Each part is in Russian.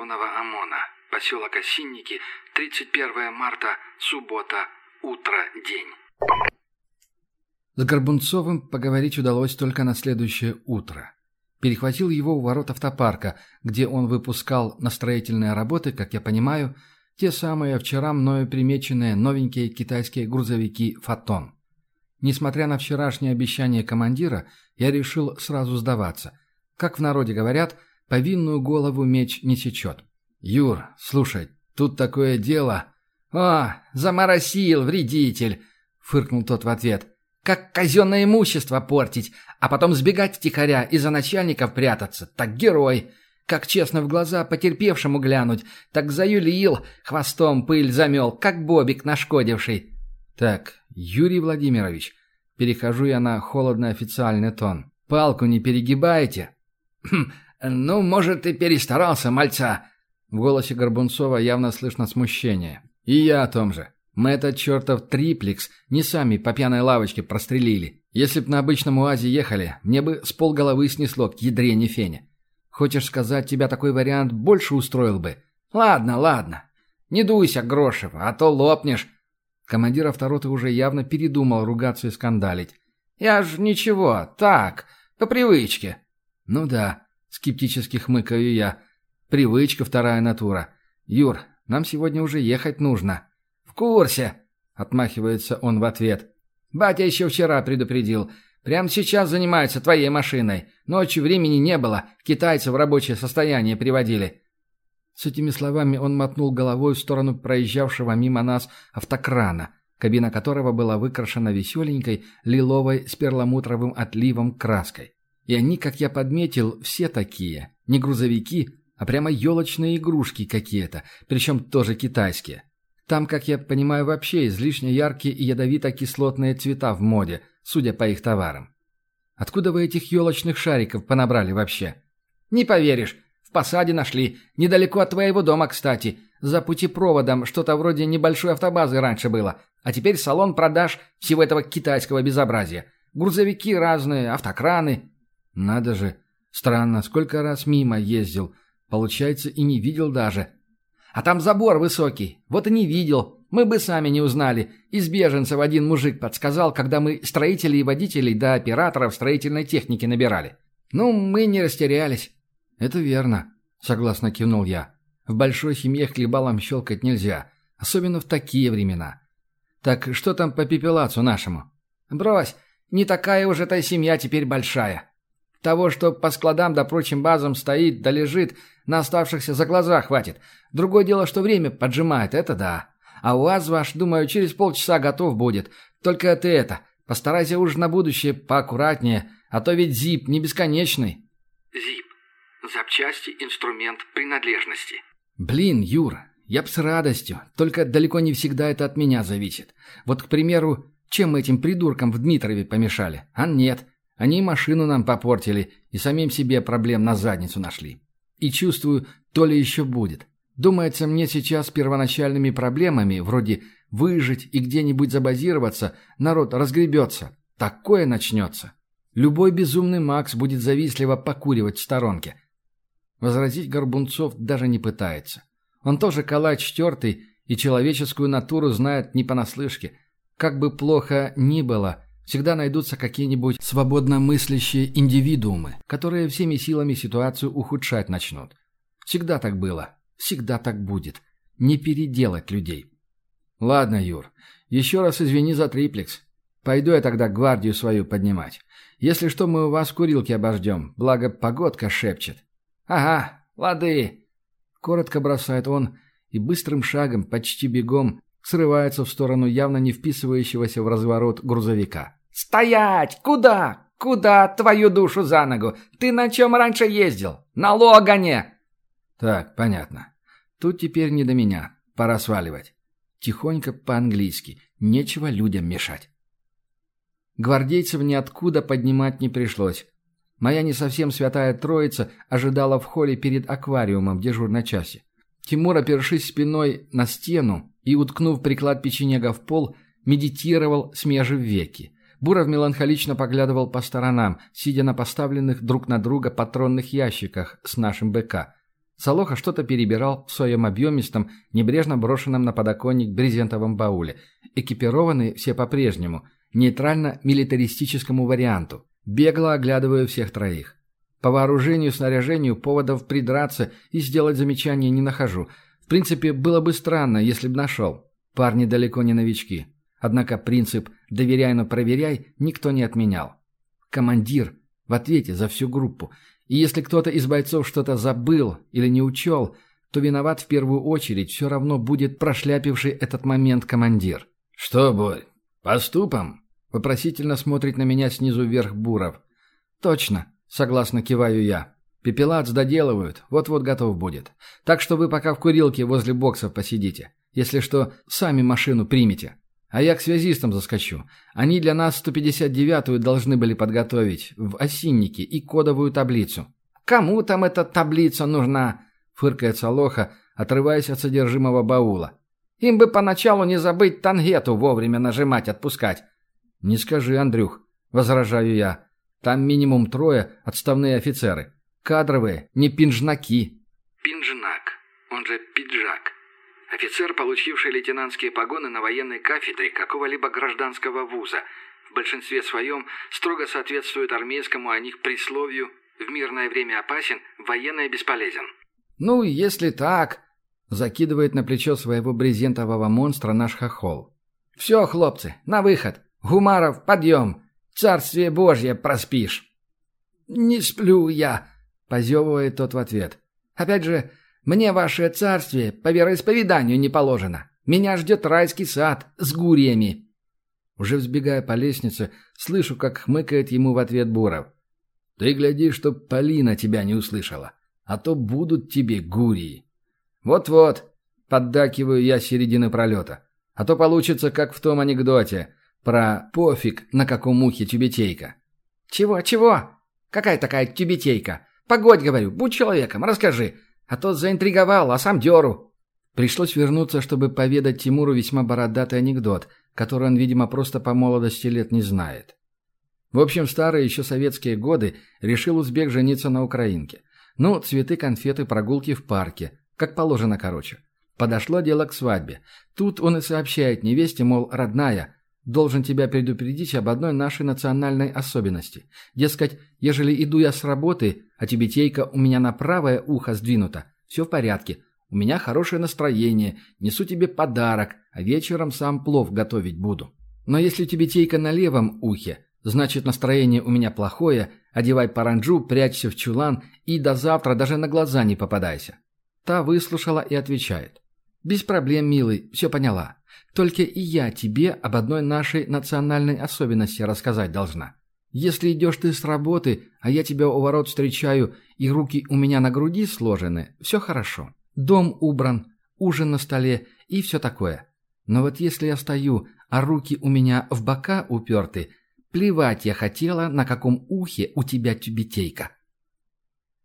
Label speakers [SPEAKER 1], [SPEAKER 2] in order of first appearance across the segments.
[SPEAKER 1] Подмосковного ОМОНа. Поселок Осинники. 31 марта. Суббота. Утро. День.
[SPEAKER 2] С Горбунцовым поговорить удалось только на следующее утро. Перехватил его у ворот автопарка, где он выпускал на строительные работы, как я понимаю, те самые вчера мною примеченные новенькие китайские грузовики «Фотон». Несмотря на вчерашнее обещание командира, я решил сразу сдаваться. Как в народе говорят, повинную голову меч не сечет. «Юр, слушай, тут такое дело...» «О, заморосил, вредитель!» — фыркнул тот в ответ. «Как казенное имущество портить, а потом сбегать втихаря и за начальников прятаться. Так герой!» Как честно в глаза потерпевшему глянуть, так заюлил, хвостом пыль замел, как бобик нашкодивший. Так, Юрий Владимирович, перехожу я на холодно-официальный тон. Палку не перегибайте. Ну, может, ты перестарался, мальца. В голосе Горбунцова явно слышно смущение. И я о том же. Мы этот чертов триплекс не сами по пьяной лавочке прострелили. Если б на обычном УАЗе ехали, мне бы с полголовы снесло к ядрене фене. Хочешь сказать, тебя такой вариант больше устроил бы? Ладно, ладно. Не дуйся, Грошев, а то лопнешь. Командир автороты уже явно передумал ругаться и скандалить. Я ж ничего, так, по привычке. Ну да, скептически хмыкаю я. Привычка вторая натура. Юр, нам сегодня уже ехать нужно. В курсе, отмахивается он в ответ. Батя еще вчера предупредил. Прямо сейчас занимаются твоей машиной. Ночью времени не было. Китайцы в рабочее состояние приводили». С этими словами он мотнул головой в сторону проезжавшего мимо нас автокрана, кабина которого была выкрашена веселенькой лиловой с перламутровым отливом краской. И они, как я подметил, все такие. Не грузовики, а прямо елочные игрушки какие-то, причем тоже китайские. Там, как я понимаю, вообще излишне яркие и ядовито-кислотные цвета в моде, судя по их товарам. Откуда вы этих елочных шариков понабрали вообще? Не поверишь, в посаде нашли, недалеко от твоего дома, кстати. За путепроводом что-то вроде небольшой автобазы раньше было, а теперь салон продаж всего этого китайского безобразия. Грузовики разные, автокраны. Надо же, странно, сколько раз мимо ездил. Получается, и не видел даже. А там забор высокий. Вот и не видел. Мы бы сами не узнали. Из беженцев один мужик подсказал, когда мы строителей и водителей до операторов строительной техники набирали. Ну, мы не растерялись. Это верно, согласно кивнул я. В большой семье хлебалом щелкать нельзя. Особенно в такие времена. Так что там по пепелацу нашему? Брось, не такая уж эта семья теперь большая. Того, что по складам да прочим базам стоит да лежит, на оставшихся за глаза хватит. Другое дело, что время поджимает, это да. А у вас ваш, думаю, через полчаса готов будет. Только ты это, постарайся уж на будущее поаккуратнее, а то ведь ЗИП не бесконечный.
[SPEAKER 1] ЗИП. Запчасти, инструмент, принадлежности.
[SPEAKER 2] Блин, Юр, я б с радостью, только далеко не всегда это от меня зависит. Вот, к примеру, чем мы этим придуркам в Дмитрове помешали? А нет, они машину нам попортили и самим себе проблем на задницу нашли. И чувствую, то ли еще будет. Думается, мне сейчас первоначальными проблемами, вроде выжить и где-нибудь забазироваться, народ разгребется. Такое начнется. Любой безумный Макс будет завистливо покуривать в сторонке. Возразить Горбунцов даже не пытается. Он тоже калач тертый и человеческую натуру знает не понаслышке. Как бы плохо ни было – Всегда найдутся какие-нибудь свободно мыслящие индивидуумы, которые всеми силами ситуацию ухудшать начнут. Всегда так было. Всегда так будет. Не переделать людей. Ладно, Юр. Еще раз извини за триплекс. Пойду я тогда гвардию свою поднимать. Если что, мы у вас в курилке обождем. Благо, погодка шепчет. Ага, лады. Коротко бросает он и быстрым шагом, почти бегом, срывается в сторону явно не вписывающегося в разворот грузовика. «Стоять! Куда? Куда твою душу за ногу? Ты на чем раньше ездил? На Логане!» «Так, понятно. Тут теперь не до меня. Пора сваливать. Тихонько по-английски. Нечего людям мешать». Гвардейцев ниоткуда поднимать не пришлось. Моя не совсем святая троица ожидала в холле перед аквариумом в дежурной часе. Тимур, опершись спиной на стену и уткнув приклад печенега в пол, медитировал, смежив веки. Буров меланхолично поглядывал по сторонам, сидя на поставленных друг на друга патронных ящиках с нашим БК. Солоха что-то перебирал в своем объемистом, небрежно брошенном на подоконник брезентовом бауле. Экипированы все по-прежнему, нейтрально-милитаристическому варианту. Бегло оглядываю всех троих. По вооружению, снаряжению поводов придраться и сделать замечание не нахожу. В принципе, было бы странно, если б нашел. Парни далеко не новички. Однако принцип «доверяй, но проверяй» никто не отменял. Командир в ответе за всю группу. И если кто-то из бойцов что-то забыл или не учел, то виноват в первую очередь все равно будет прошляпивший этот момент командир.
[SPEAKER 3] «Что, Борь, поступом?»
[SPEAKER 2] Вопросительно смотрит на меня снизу вверх Буров. «Точно», — согласно киваю я. «Пепелац доделывают, вот-вот готов будет. Так что вы пока в курилке возле боксов посидите. Если что, сами машину примите. А я к связистам заскочу. Они для нас 159-ю должны были подготовить в осиннике и кодовую таблицу. «Кому там эта таблица нужна?» — фыркает Солоха, отрываясь от содержимого баула. «Им бы поначалу не забыть тангету вовремя нажимать, отпускать». «Не скажи, Андрюх», — возражаю я. «Там минимум трое отставные офицеры. Кадровые, не пинжнаки».
[SPEAKER 1] Пинжнак, он же пиджак. Офицер, получивший лейтенантские погоны на военной кафедре какого-либо гражданского вуза, в большинстве своем строго соответствует армейскому о них присловию «в мирное время опасен, военное бесполезен».
[SPEAKER 2] «Ну, если так...» — закидывает на плечо своего брезентового монстра наш хохол. «Все, хлопцы, на выход! Гумаров, подъем! Царствие Божье проспишь!» «Не сплю я!» — позевывает тот в ответ. «Опять же, мне ваше царствие по вероисповеданию не положено. Меня ждет райский сад с гуриями». Уже взбегая по лестнице, слышу, как хмыкает ему в ответ Буров. «Ты гляди, чтоб Полина тебя не услышала, а то будут тебе гурии». «Вот-вот», — поддакиваю я середины пролета, «а то получится, как в том анекдоте про «пофиг, на каком ухе тюбетейка». «Чего, чего? Какая такая тюбетейка? Погодь, говорю, будь человеком, расскажи. А тот заинтриговал, а сам дёру. Пришлось вернуться, чтобы поведать Тимуру весьма бородатый анекдот, который он, видимо, просто по молодости лет не знает. В общем, старые еще советские годы решил узбек жениться на украинке. Ну, цветы, конфеты, прогулки в парке. Как положено, короче. Подошло дело к свадьбе. Тут он и сообщает невесте, мол, родная, Должен тебя предупредить об одной нашей национальной особенности. Дескать, ежели иду я с работы, а тибетейка у меня на правое ухо сдвинута, все в порядке. У меня хорошее настроение, несу тебе подарок, а вечером сам плов готовить буду. Но если тибетейка на левом ухе, значит настроение у меня плохое, одевай паранджу, прячься в чулан и до завтра даже на глаза не попадайся. Та выслушала и отвечает. «Без проблем, милый, все поняла. Только и я тебе об одной нашей национальной особенности рассказать должна. Если идешь ты с работы, а я тебя у ворот встречаю, и руки у меня на груди сложены, все хорошо. Дом убран, ужин на столе и все такое. Но вот если я стою, а руки у меня в бока уперты, плевать я хотела, на каком ухе у тебя тюбетейка.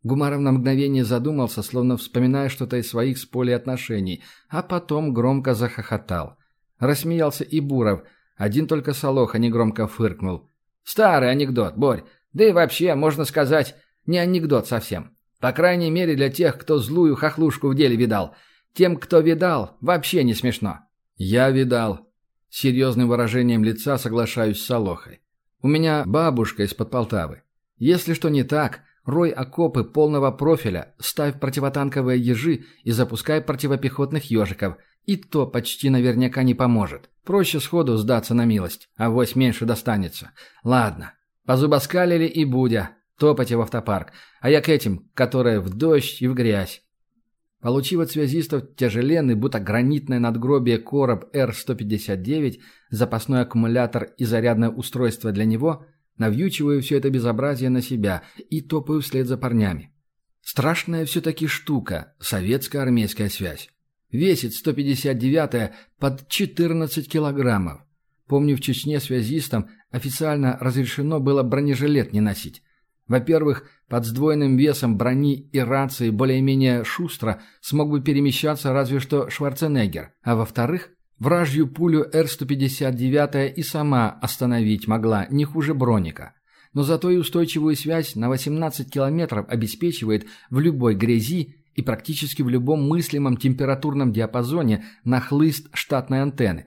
[SPEAKER 2] Гумаров на мгновение задумался, словно вспоминая что-то из своих с отношений, а потом громко захохотал. Рассмеялся и Буров. Один только Солоха негромко фыркнул. «Старый анекдот, Борь. Да и вообще, можно сказать, не анекдот совсем. По крайней мере, для тех, кто злую хохлушку в деле видал. Тем, кто видал, вообще не смешно». «Я видал». С серьезным выражением лица соглашаюсь с Солохой. «У меня бабушка из-под Полтавы. Если что не так, рой окопы полного профиля, ставь противотанковые ежи и запускай противопехотных ежиков. И то почти наверняка не поможет. Проще сходу сдаться на милость, а вось меньше достанется. Ладно, позубоскалили и будя, топайте в автопарк, а я к этим, которые в дождь и в грязь. Получив от связистов тяжеленный, будто гранитное надгробие короб Р-159, запасной аккумулятор и зарядное устройство для него, навьючиваю все это безобразие на себя и топаю вслед за парнями. Страшная все-таки штука – советская армейская связь. Весит 159-я под 14 килограммов. Помню, в Чечне связистам официально разрешено было бронежилет не носить. Во-первых, под сдвоенным весом брони и рации более-менее шустро смог бы перемещаться разве что Шварценеггер. А во-вторых, Вражью пулю Р-159 и сама остановить могла не хуже броника. Но зато и устойчивую связь на 18 километров обеспечивает в любой грязи и практически в любом мыслимом температурном диапазоне на хлыст штатной антенны.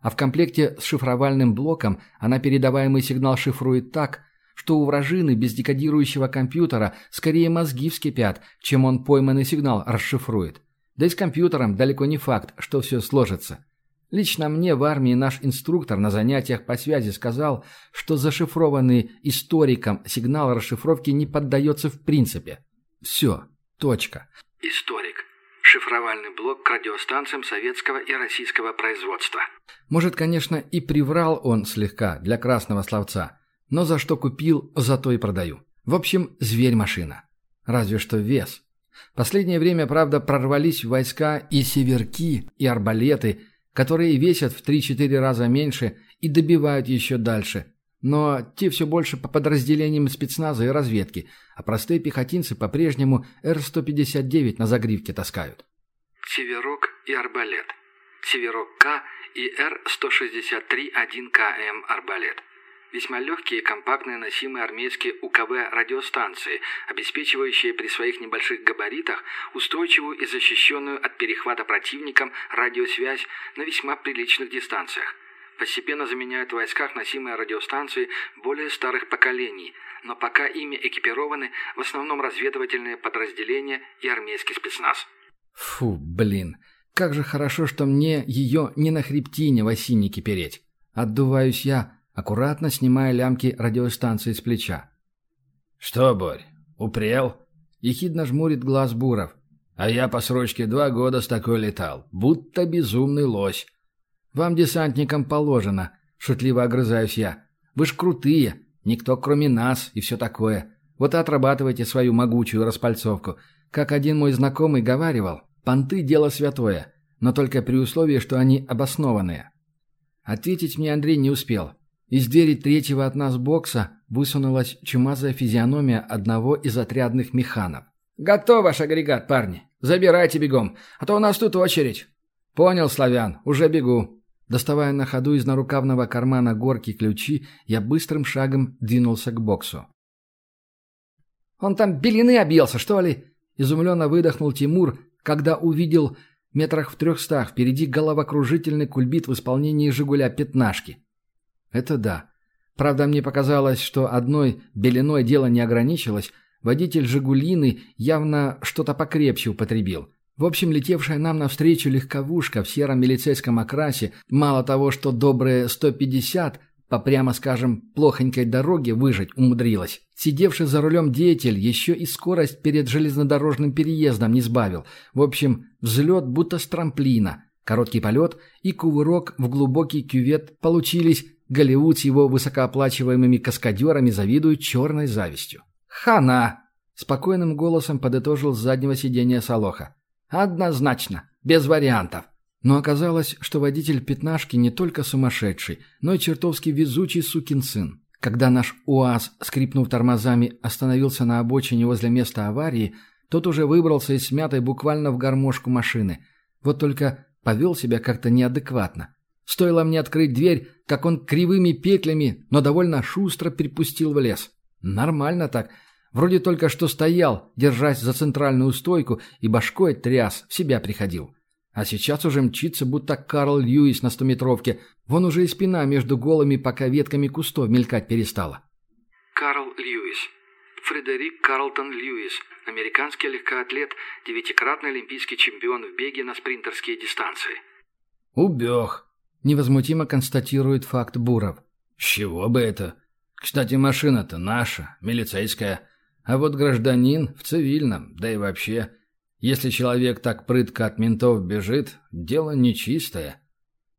[SPEAKER 2] А в комплекте с шифровальным блоком она передаваемый сигнал шифрует так, что у вражины без декодирующего компьютера скорее мозги вскипят, чем он пойманный сигнал расшифрует. Да и с компьютером далеко не факт, что все сложится. Лично мне в армии наш инструктор на занятиях по связи сказал, что зашифрованный историком сигнал расшифровки не поддается в принципе. Все. Точка.
[SPEAKER 1] Историк. Шифровальный блок к радиостанциям советского и российского производства.
[SPEAKER 2] Может, конечно, и приврал он слегка для красного словца, но за что купил, за то и продаю. В общем, зверь-машина. Разве что вес. Последнее время, правда, прорвались войска и северки, и арбалеты, которые весят в 3-4 раза меньше и добивают еще дальше. Но те все больше по подразделениям спецназа и разведки, а простые пехотинцы по-прежнему Р-159 на загривке таскают.
[SPEAKER 1] Северок и арбалет. Северок К и Р-163-1КМ арбалет весьма легкие и компактные носимые армейские УКВ радиостанции, обеспечивающие при своих небольших габаритах устойчивую и защищенную от перехвата противником радиосвязь на весьма приличных дистанциях. Постепенно заменяют в войсках носимые радиостанции более старых поколений, но пока ими экипированы в основном разведывательные подразделения и армейский спецназ.
[SPEAKER 2] Фу, блин, как же хорошо, что мне ее не на хребтине в осиннике переть. Отдуваюсь я, аккуратно снимая лямки радиостанции с плеча.
[SPEAKER 3] «Что, Борь, упрел?»
[SPEAKER 2] — ехидно жмурит глаз Буров.
[SPEAKER 3] «А я по срочке два года с такой летал, будто безумный лось».
[SPEAKER 2] «Вам, десантникам, положено», — шутливо огрызаюсь я. «Вы ж крутые, никто кроме нас и все такое. Вот и отрабатывайте свою могучую распальцовку. Как один мой знакомый говаривал, понты — дело святое, но только при условии, что они обоснованные». Ответить мне Андрей не успел. Из двери третьего от нас бокса высунулась чумазая физиономия одного из отрядных механов. «Готов ваш агрегат, парни. Забирайте бегом, а то у нас тут очередь». «Понял, славян, уже бегу». Доставая на ходу из нарукавного кармана горки ключи, я быстрым шагом двинулся к боксу. «Он там белины объелся, что ли?» Изумленно выдохнул Тимур, когда увидел метрах в трехстах впереди головокружительный кульбит в исполнении «Жигуля» пятнашки. Это да. Правда, мне показалось, что одной белиной дело не ограничилось. Водитель «Жигулины» явно что-то покрепче употребил. В общем, летевшая нам навстречу легковушка в сером милицейском окрасе, мало того, что добрые 150 по, прямо скажем, плохонькой дороге выжить умудрилась. Сидевший за рулем деятель еще и скорость перед железнодорожным переездом не сбавил. В общем, взлет будто с трамплина. Короткий полет и кувырок в глубокий кювет получились Голливуд с его высокооплачиваемыми каскадерами завидует черной завистью. «Хана!» — спокойным голосом подытожил с заднего сиденья Салоха. «Однозначно. Без вариантов». Но оказалось, что водитель пятнашки не только сумасшедший, но и чертовски везучий сукин сын. Когда наш УАЗ, скрипнув тормозами, остановился на обочине возле места аварии, тот уже выбрался из смятой буквально в гармошку машины. Вот только повел себя как-то неадекватно. Стоило мне открыть дверь, как он кривыми петлями, но довольно шустро припустил в лес. Нормально так. Вроде только что стоял, держась за центральную стойку, и башкой тряс, в себя приходил. А сейчас уже мчится, будто Карл Льюис на стометровке. Вон уже и спина между голыми пока ветками кустов мелькать перестала.
[SPEAKER 1] Карл Льюис. Фредерик Карлтон Льюис. Американский легкоатлет, девятикратный олимпийский чемпион в беге на спринтерские дистанции.
[SPEAKER 3] «Убег»,
[SPEAKER 2] Невозмутимо констатирует факт Буров.
[SPEAKER 3] «С чего бы это? Кстати, машина-то наша, милицейская. А вот гражданин в цивильном, да и вообще. Если человек так прытко от ментов бежит, дело нечистое».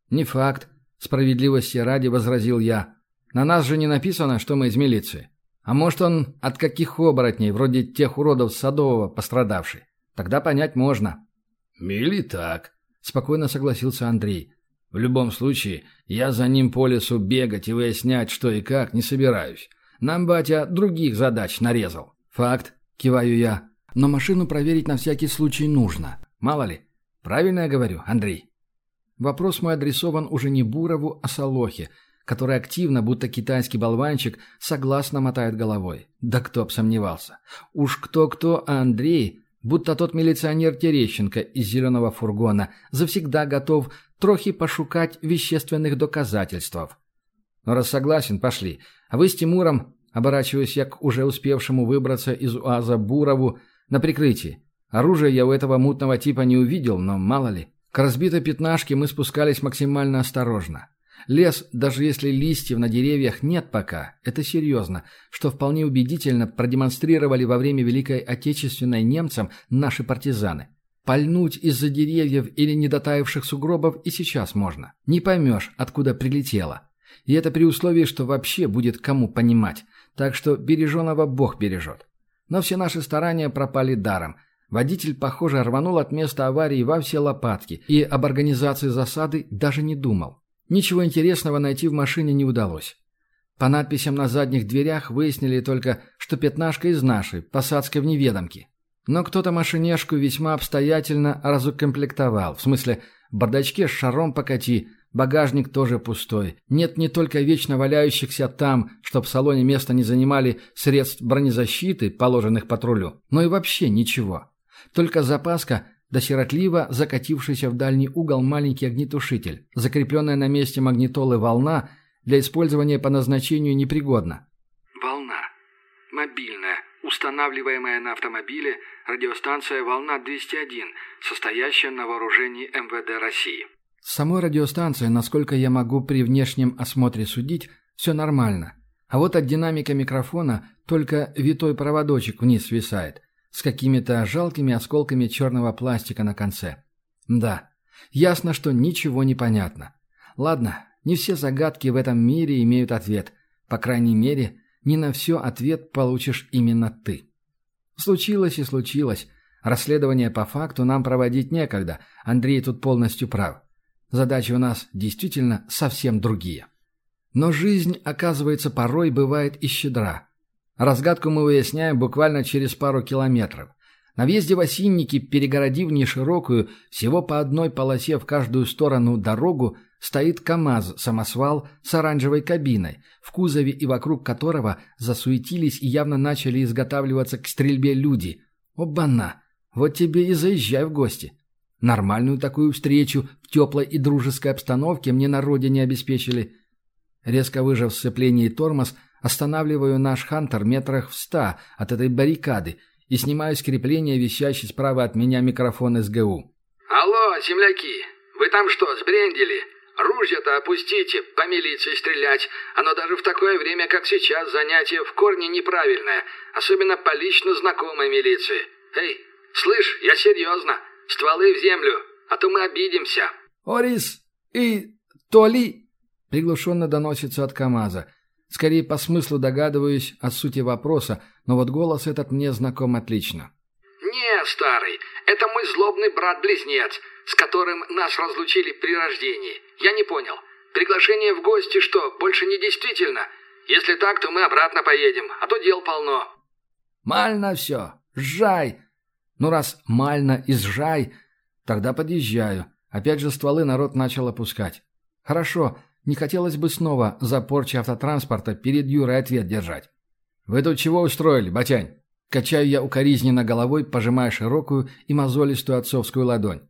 [SPEAKER 2] «Не факт», — справедливости ради возразил я. «На нас же не написано, что мы из милиции. А может, он от каких оборотней, вроде тех уродов Садового, пострадавший? Тогда понять можно».
[SPEAKER 3] «Мили так», —
[SPEAKER 2] спокойно согласился Андрей.
[SPEAKER 3] В любом случае, я за ним по лесу бегать и выяснять, что и как, не собираюсь. Нам батя других задач нарезал.
[SPEAKER 2] Факт, киваю я. Но машину проверить на всякий случай нужно. Мало ли. Правильно я говорю, Андрей? Вопрос мой адресован уже не Бурову, а Солохе, который активно, будто китайский болванчик, согласно мотает головой. Да кто б сомневался. Уж кто-кто, а Андрей, будто тот милиционер Терещенко из зеленого фургона, завсегда готов трохи пошукать вещественных доказательств. Но раз согласен, пошли. А вы с Тимуром, оборачиваясь я к уже успевшему выбраться из УАЗа Бурову, на прикрытии. Оружия я у этого мутного типа не увидел, но мало ли. К разбитой пятнашке мы спускались максимально осторожно. Лес, даже если листьев на деревьях нет пока, это серьезно, что вполне убедительно продемонстрировали во время Великой Отечественной немцам наши партизаны. Пальнуть из-за деревьев или недотаявших сугробов и сейчас можно. Не поймешь, откуда прилетело. И это при условии, что вообще будет кому понимать. Так что береженого Бог бережет. Но все наши старания пропали даром. Водитель, похоже, рванул от места аварии во все лопатки и об организации засады даже не думал. Ничего интересного найти в машине не удалось. По надписям на задних дверях выяснили только, что пятнашка из нашей, посадской в неведомке. Но кто-то машинешку весьма обстоятельно разукомплектовал. В смысле, бардачке с шаром покати, багажник тоже пустой. Нет не только вечно валяющихся там, чтоб в салоне место не занимали средств бронезащиты, положенных патрулю, но и вообще ничего. Только запаска да сиротливо закатившийся в дальний угол маленький огнетушитель, закрепленная на месте магнитолы волна для использования по назначению непригодна.
[SPEAKER 1] Волна. Мобильная, устанавливаемая на автомобиле радиостанция «Волна-201», состоящая на вооружении МВД России.
[SPEAKER 2] С самой радиостанцией, насколько я могу при внешнем осмотре судить, все нормально. А вот от динамика микрофона только витой проводочек вниз свисает с какими-то жалкими осколками черного пластика на конце. Да, ясно, что ничего не понятно. Ладно, не все загадки в этом мире имеют ответ. По крайней мере, не на все ответ получишь именно ты. Случилось и случилось. Расследование по факту нам проводить некогда. Андрей тут полностью прав. Задачи у нас действительно совсем другие. Но жизнь, оказывается, порой бывает и щедра. Разгадку мы выясняем буквально через пару километров. На въезде в Осинники, перегородив неширокую, всего по одной полосе в каждую сторону дорогу, стоит КАМАЗ-самосвал с оранжевой кабиной, в кузове и вокруг которого засуетились и явно начали изготавливаться к стрельбе люди. Оба-на! Вот тебе и заезжай в гости. Нормальную такую встречу в теплой и дружеской обстановке мне на родине обеспечили. Резко выжав сцепление и тормоз, Останавливаю наш «Хантер» метрах в ста от этой баррикады и снимаю с крепления висящий справа от меня микрофон СГУ.
[SPEAKER 1] «Алло, земляки, вы там что, сбрендили? Ружья-то опустите, по милиции стрелять. Оно даже в такое время, как сейчас, занятие в корне неправильное, особенно по лично знакомой милиции. Эй, слышь, я серьезно, стволы в землю, а то мы обидимся».
[SPEAKER 2] «Орис и Толи!» приглушенно доносится от КамАЗа. Скорее по смыслу догадываюсь о сути вопроса, но вот голос этот мне знаком отлично.
[SPEAKER 1] «Не, старый, это мой злобный брат-близнец, с которым нас разлучили при рождении. Я не понял. Приглашение в гости что, больше не действительно? Если так, то мы обратно поедем, а то дел полно».
[SPEAKER 2] «Мально все. Сжай!» «Ну, раз мально и сжай, тогда подъезжаю». Опять же стволы народ начал опускать. «Хорошо, не хотелось бы снова за порчу автотранспорта перед Юрой ответ держать. «Вы тут чего устроили, батянь?» Качаю я укоризненно головой, пожимая широкую и мозолистую отцовскую ладонь.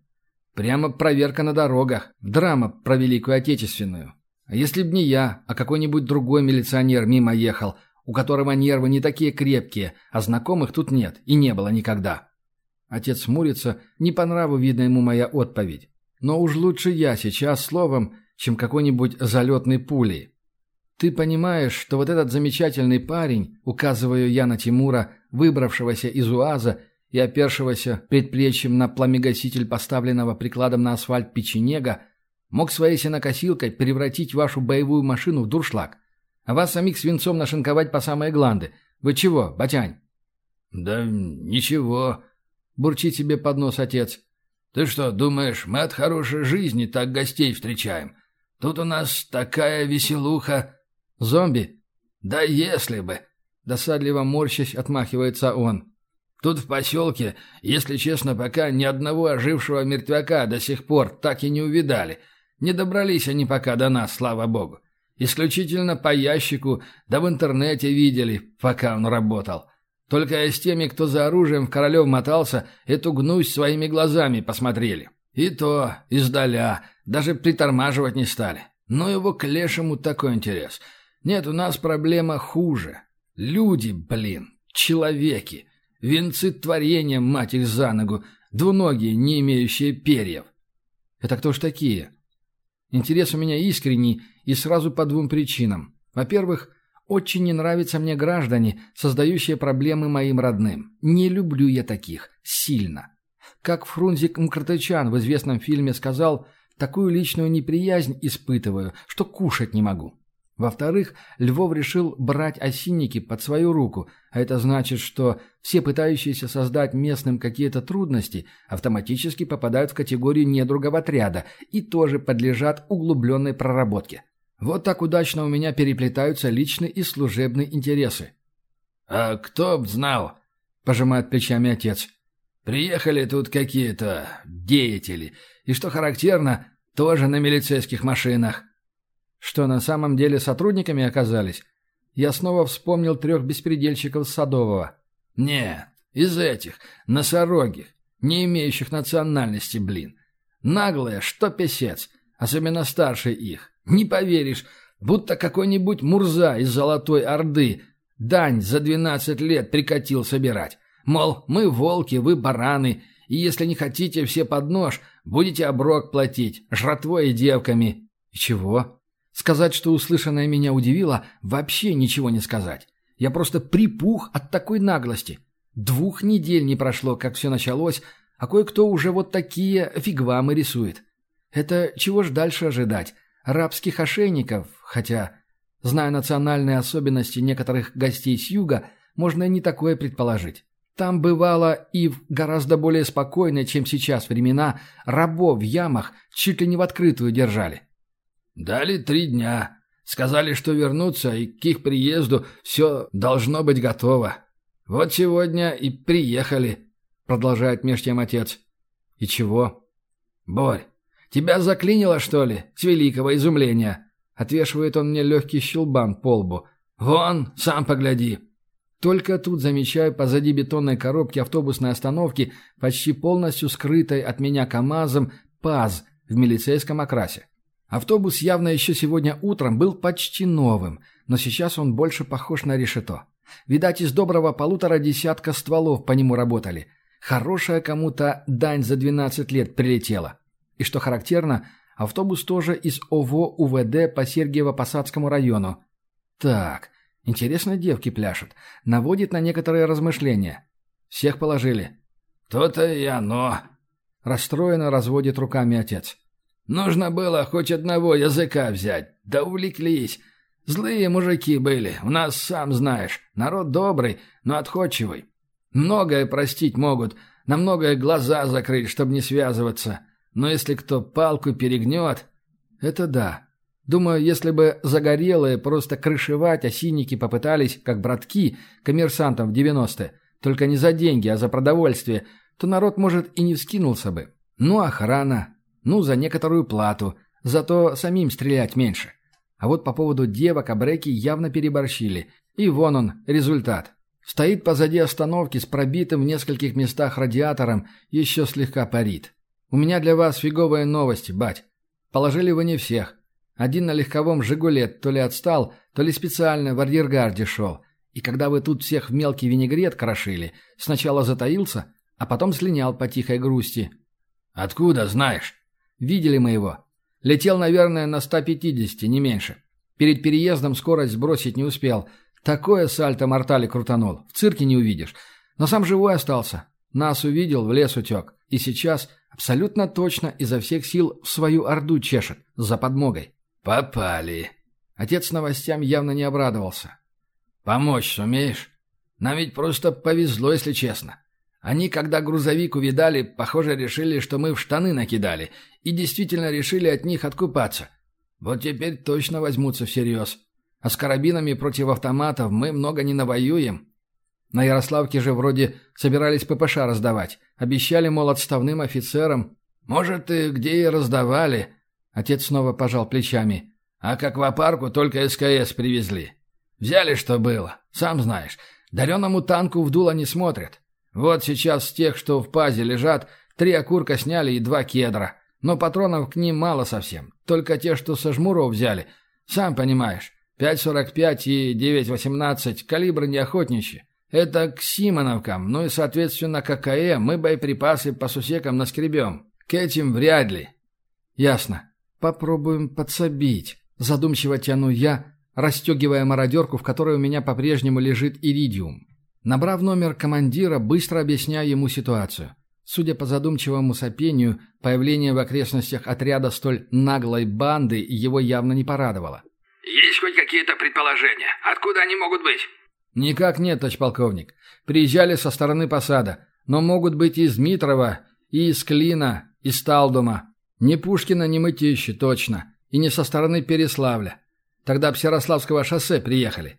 [SPEAKER 2] Прямо проверка на дорогах. Драма про Великую Отечественную. А если б не я, а какой-нибудь другой милиционер мимо ехал, у которого нервы не такие крепкие, а знакомых тут нет и не было никогда. Отец смурится, не по нраву видно ему моя отповедь. Но уж лучше я сейчас словом чем какой-нибудь залетной пулей. Ты понимаешь, что вот этот замечательный парень, указываю я на Тимура, выбравшегося из УАЗа и опершегося предплечьем на пламегаситель поставленного прикладом на асфальт печенега, мог своей сенокосилкой превратить вашу боевую машину в дуршлаг, а вас самих свинцом нашинковать по самые гланды. Вы чего, батянь?
[SPEAKER 3] «Да ничего», —
[SPEAKER 2] бурчит себе под нос отец.
[SPEAKER 3] «Ты что, думаешь, мы от хорошей жизни так гостей встречаем? Тут у нас такая веселуха.
[SPEAKER 2] Зомби?
[SPEAKER 3] Да если бы.
[SPEAKER 2] Досадливо морщась, отмахивается он.
[SPEAKER 3] Тут в поселке, если честно, пока ни одного ожившего мертвяка до сих пор так и не увидали. Не добрались они пока до нас, слава богу. Исключительно по ящику, да в интернете видели, пока он работал. Только с теми, кто за оружием в Королев мотался, эту гнусь своими глазами посмотрели. И то, издаля, даже притормаживать не стали. Но его к лешему такой интерес. Нет, у нас проблема хуже. Люди, блин, человеки. Венцы творения, мать их за ногу, двуногие, не имеющие перьев.
[SPEAKER 2] Это кто ж такие? Интерес у меня искренний и сразу по двум причинам. Во-первых, очень не нравятся мне граждане, создающие проблемы моим родным. Не люблю я таких. Сильно. Как Фрунзик Мкртычан в известном фильме сказал, такую личную неприязнь испытываю, что кушать не могу. Во-вторых, Львов решил брать осинники под свою руку, а это значит, что все пытающиеся создать местным какие-то трудности автоматически попадают в категорию недругов отряда и тоже подлежат углубленной проработке. Вот так удачно у меня переплетаются личные и служебные интересы.
[SPEAKER 3] «А кто б знал?» – пожимает плечами отец. «Приехали тут какие-то деятели, и, что характерно, тоже на милицейских машинах».
[SPEAKER 2] Что, на самом деле сотрудниками оказались? Я снова вспомнил трех беспредельщиков Садового.
[SPEAKER 3] «Нет, из этих, носорогих, не имеющих национальности, блин. Наглые, что писец, особенно старший их. Не поверишь, будто какой-нибудь Мурза из Золотой Орды дань за двенадцать лет прикатил собирать. Мол, мы волки, вы бараны, и если не хотите все под нож, будете оброк платить, жратвой и девками.
[SPEAKER 2] И чего? Сказать, что услышанное меня удивило, вообще ничего не сказать. Я просто припух от такой наглости. Двух недель не прошло, как все началось, а кое-кто уже вот такие фигвамы рисует. Это чего ж дальше ожидать? Рабских ошейников, хотя, зная национальные особенности некоторых гостей с юга, можно и не такое предположить. Там бывало и в гораздо более спокойные, чем сейчас времена, рабов в ямах чуть ли не в открытую держали.
[SPEAKER 3] Дали три дня. Сказали, что вернутся, и к их приезду все должно быть готово. Вот сегодня и приехали, продолжает меж тем отец.
[SPEAKER 2] И чего?
[SPEAKER 3] Борь, тебя заклинило, что ли, с великого изумления?
[SPEAKER 2] Отвешивает он мне легкий щелбан по лбу.
[SPEAKER 3] Вон, сам погляди.
[SPEAKER 2] Только тут замечаю позади бетонной коробки автобусной остановки, почти полностью скрытой от меня КАМАЗом, ПАЗ в милицейском окрасе. Автобус явно еще сегодня утром был почти новым, но сейчас он больше похож на решето. Видать, из доброго полутора десятка стволов по нему работали. Хорошая кому-то дань за 12 лет прилетела. И что характерно, автобус тоже из ОВО УВД по Сергиево-Посадскому району. Так, интересно девки пляшут. Наводит на некоторые размышления. Всех положили.
[SPEAKER 3] «То-то и оно», —
[SPEAKER 2] расстроенно разводит руками отец.
[SPEAKER 3] Нужно было хоть одного языка взять. Да увлеклись. Злые мужики были, у нас, сам знаешь. Народ добрый, но отходчивый. Многое простить могут, на многое глаза закрыть, чтобы не связываться. Но если кто палку перегнет...
[SPEAKER 2] Это да. Думаю, если бы загорелые просто крышевать осинники попытались, как братки, коммерсантам в 90-е, только не за деньги, а за продовольствие, то народ, может, и не вскинулся бы. Ну, охрана, ну, за некоторую плату, зато самим стрелять меньше. А вот по поводу девок Абреки явно переборщили. И вон он, результат. Стоит позади остановки с пробитым в нескольких местах радиатором, еще слегка парит. У меня для вас фиговые новости, бать. Положили вы не всех. Один на легковом «Жигулет» то ли отстал, то ли специально в арьергарде шел. И когда вы тут всех в мелкий винегрет крошили, сначала затаился, а потом слинял по тихой грусти.
[SPEAKER 3] «Откуда знаешь?»
[SPEAKER 2] Видели мы его. Летел, наверное, на 150, не меньше. Перед переездом скорость сбросить не успел. Такое сальто мортали крутанул. В цирке не увидишь. Но сам живой остался. Нас увидел, в лес утек. И сейчас абсолютно точно изо всех сил в свою орду чешет. За подмогой.
[SPEAKER 3] «Попали».
[SPEAKER 2] Отец новостям явно не обрадовался.
[SPEAKER 3] «Помочь сумеешь? Нам ведь просто повезло, если честно. Они, когда грузовик увидали, похоже, решили, что мы в штаны накидали, и действительно решили от них откупаться. Вот теперь точно возьмутся всерьез. А с карабинами против автоматов мы много не навоюем. На Ярославке же вроде собирались ППШ раздавать. Обещали, мол, отставным офицерам. Может, и где и раздавали.
[SPEAKER 2] Отец снова пожал плечами.
[SPEAKER 3] «А к аквапарку только СКС привезли. Взяли, что было. Сам знаешь, дареному танку в дуло не смотрят. Вот сейчас с тех, что в пазе лежат, три окурка сняли и два кедра. Но патронов к ним мало совсем. Только те, что со жмуров взяли. Сам понимаешь, 5.45 и 9.18 калибры не охотничьи. Это к Симоновкам, ну и, соответственно, к АКЭ мы боеприпасы по сусекам наскребем. К этим вряд ли.
[SPEAKER 2] Ясно. Попробуем подсобить. Задумчиво тяну я, расстегивая мародерку, в которой у меня по-прежнему лежит иридиум. Набрав номер командира, быстро объясняю ему ситуацию. Судя по задумчивому сопению, появление в окрестностях отряда столь наглой банды его явно не порадовало.
[SPEAKER 1] «Есть хоть какие-то предположения? Откуда они могут быть?»
[SPEAKER 2] «Никак нет, товарищ Приезжали со стороны посада, но могут быть из Митрова, и из Клина, из Талдома. Ни Пушкина, ни Мытищи, точно. И не со стороны Переславля. Тогда б Ярославского шоссе приехали».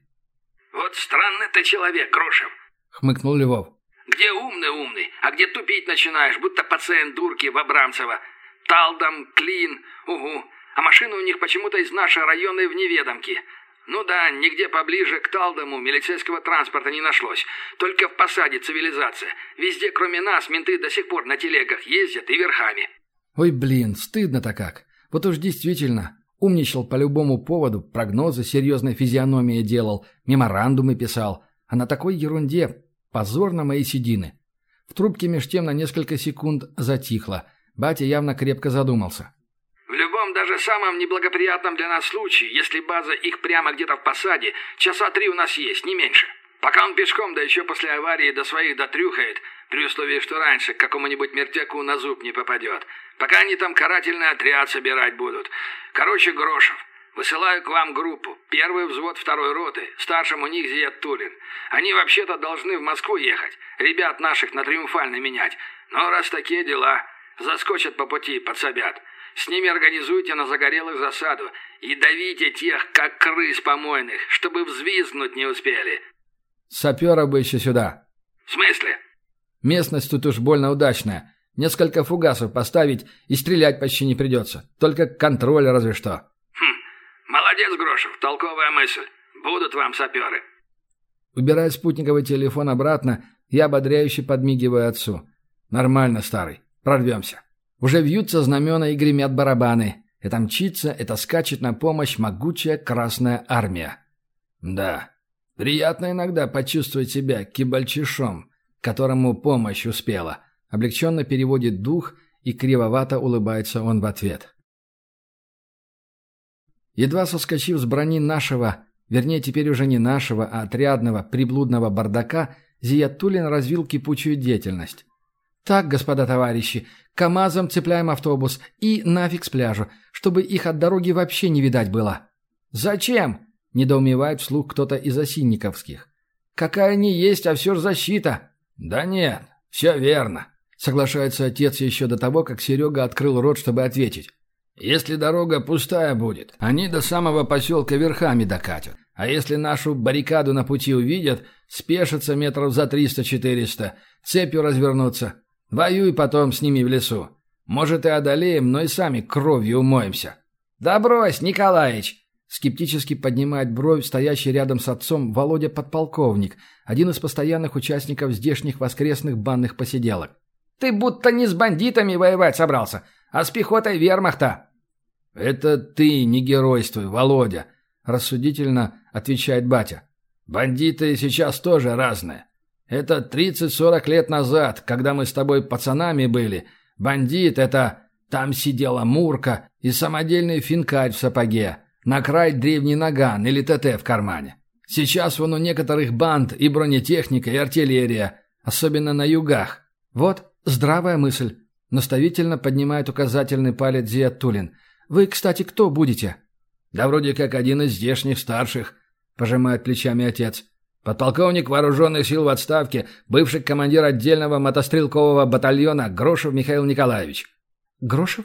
[SPEAKER 1] «Вот странный ты человек, Грошев», —
[SPEAKER 2] хмыкнул Львов.
[SPEAKER 1] «Где умный-умный, а где тупить начинаешь, будто пациент дурки в Абрамцево. Талдом, Клин, угу. А машины у них почему-то из нашей районной в неведомке. Ну да, нигде поближе к Талдому милицейского транспорта не нашлось. Только в посаде цивилизация. Везде, кроме нас, менты до сих пор на телегах ездят и верхами.
[SPEAKER 2] Ой, блин, стыдно-то как. Вот уж действительно, умничал по любому поводу, прогнозы серьезной физиономии делал, меморандумы писал. А на такой ерунде позор на мои седины. В трубке меж тем на несколько секунд затихло. Батя явно крепко задумался
[SPEAKER 1] даже самом неблагоприятном для нас случае, если база их прямо где-то в посаде, часа три у нас есть, не меньше. Пока он пешком, да еще после аварии до своих дотрюхает, при условии, что раньше к какому-нибудь мертвяку на зуб не попадет. Пока они там карательный отряд собирать будут. Короче, Грошев, высылаю к вам группу. Первый взвод второй роты, старшим у них Зият Тулин. Они вообще-то должны в Москву ехать, ребят наших на Триумфальный менять. Но раз такие дела, заскочат по пути, подсобят. С ними организуйте на загорелых засаду и давите тех, как крыс помойных, чтобы взвизгнуть не успели».
[SPEAKER 2] «Сапера бы еще сюда».
[SPEAKER 1] «В смысле?»
[SPEAKER 2] «Местность тут уж больно удачная. Несколько фугасов поставить и стрелять почти не придется. Только контроль разве что».
[SPEAKER 1] «Хм, молодец, Грошев, толковая мысль. Будут вам саперы».
[SPEAKER 2] Убирая спутниковый телефон обратно, я ободряюще подмигиваю отцу. «Нормально, старый. Прорвемся». Уже вьются знамена и гремят барабаны. Это мчится, это скачет на помощь могучая Красная Армия. Да, приятно иногда почувствовать себя кибальчишом, которому помощь успела. Облегченно переводит дух, и кривовато улыбается он в ответ. Едва соскочив с брони нашего, вернее, теперь уже не нашего, а отрядного, приблудного бардака, Зиятулин развил кипучую деятельность. «Так, господа товарищи, КамАЗом цепляем автобус и нафиг с пляжа, чтобы их от дороги вообще не видать было». «Зачем?» – недоумевает вслух кто-то из осинниковских. «Какая не есть, а все же защита».
[SPEAKER 3] «Да нет, все верно», – соглашается отец еще до того, как Серега открыл рот, чтобы ответить. «Если дорога пустая будет, они до самого поселка верхами докатят. А если нашу баррикаду на пути увидят, спешатся метров за триста-четыреста, цепью развернутся, Воюй потом с ними в лесу. Может, и одолеем, но и сами кровью умоемся».
[SPEAKER 2] «Да брось, Николаич!» Скептически поднимает бровь стоящий рядом с отцом Володя Подполковник, один из постоянных участников здешних воскресных банных посиделок. «Ты будто не с бандитами воевать собрался, а с пехотой вермахта!»
[SPEAKER 3] «Это ты не геройствуй, Володя!» – рассудительно отвечает батя. «Бандиты сейчас тоже разные. Это 30-40 лет назад, когда мы с тобой пацанами были. Бандит — это... Там сидела Мурка и самодельный финкарь в сапоге. На край древний наган или ТТ в кармане. Сейчас вон у некоторых банд и бронетехника, и артиллерия. Особенно на югах.
[SPEAKER 2] Вот, здравая мысль. Наставительно поднимает указательный палец Зиатулин. Вы, кстати, кто будете?
[SPEAKER 3] Да вроде как один из здешних старших, пожимает плечами отец. Подполковник вооруженных сил в отставке, бывший командир отдельного мотострелкового батальона Грошев Михаил Николаевич.
[SPEAKER 2] Грошев?